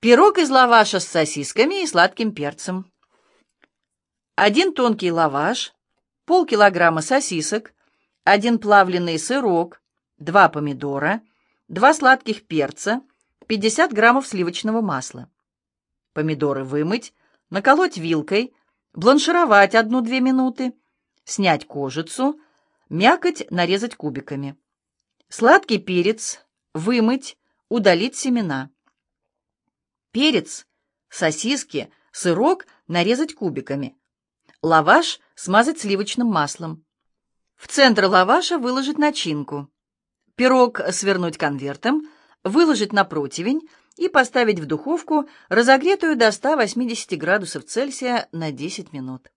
Пирог из лаваша с сосисками и сладким перцем. Один тонкий лаваш, полкилограмма сосисок, один плавленый сырок, два помидора, два сладких перца, 50 граммов сливочного масла. Помидоры вымыть, наколоть вилкой, бланшировать одну-две минуты, снять кожицу, мякоть нарезать кубиками. Сладкий перец вымыть, удалить семена. Перец, сосиски, сырок нарезать кубиками. Лаваш смазать сливочным маслом. В центр лаваша выложить начинку. Пирог свернуть конвертом, выложить на противень и поставить в духовку, разогретую до 180 градусов Цельсия на 10 минут.